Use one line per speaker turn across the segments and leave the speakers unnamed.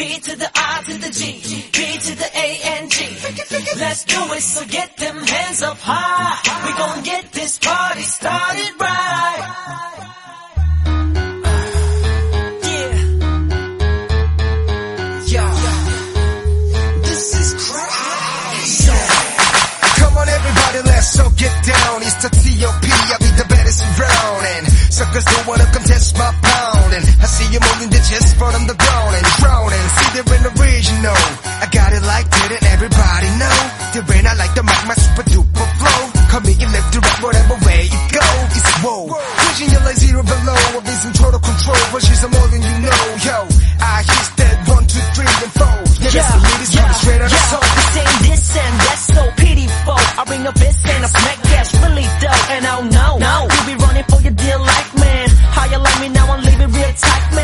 B to the I to the G, B to the A and G. Let's do it, so get them hands up high. We gon' get this party started right.
All get down. It's the T.O.P. I'll be the baddest around. And suckers don't wanna contest my And I see you moving the chest on the ground and drowning. See they're in the original. I got it like that and everybody know. The rain I like the mic, my super duper flow. Come in left to right, whatever way you go. It's whoa. Pushing you like zero below. I'll be some total control. But she's more than you know. Yo, I hit that one, two, three, and four. Yeah, that's the ladies yeah, straight out soul.
This ain't this and that's so pitiful. I ring a bitch and I smack cash really dope. And oh no, no, you be running for your dear life, you like me now? I'm leaving real tight,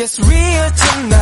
gets real tonight.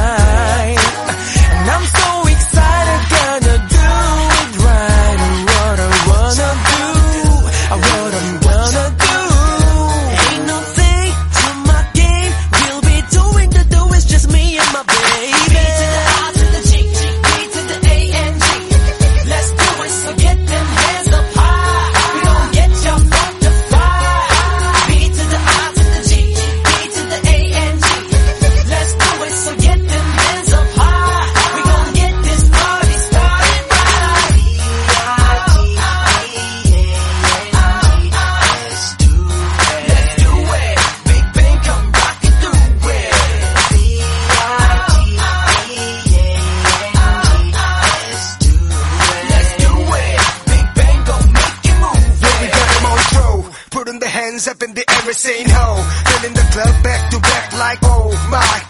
Hands up
in the air saying ho. Filling the club back to back like oh my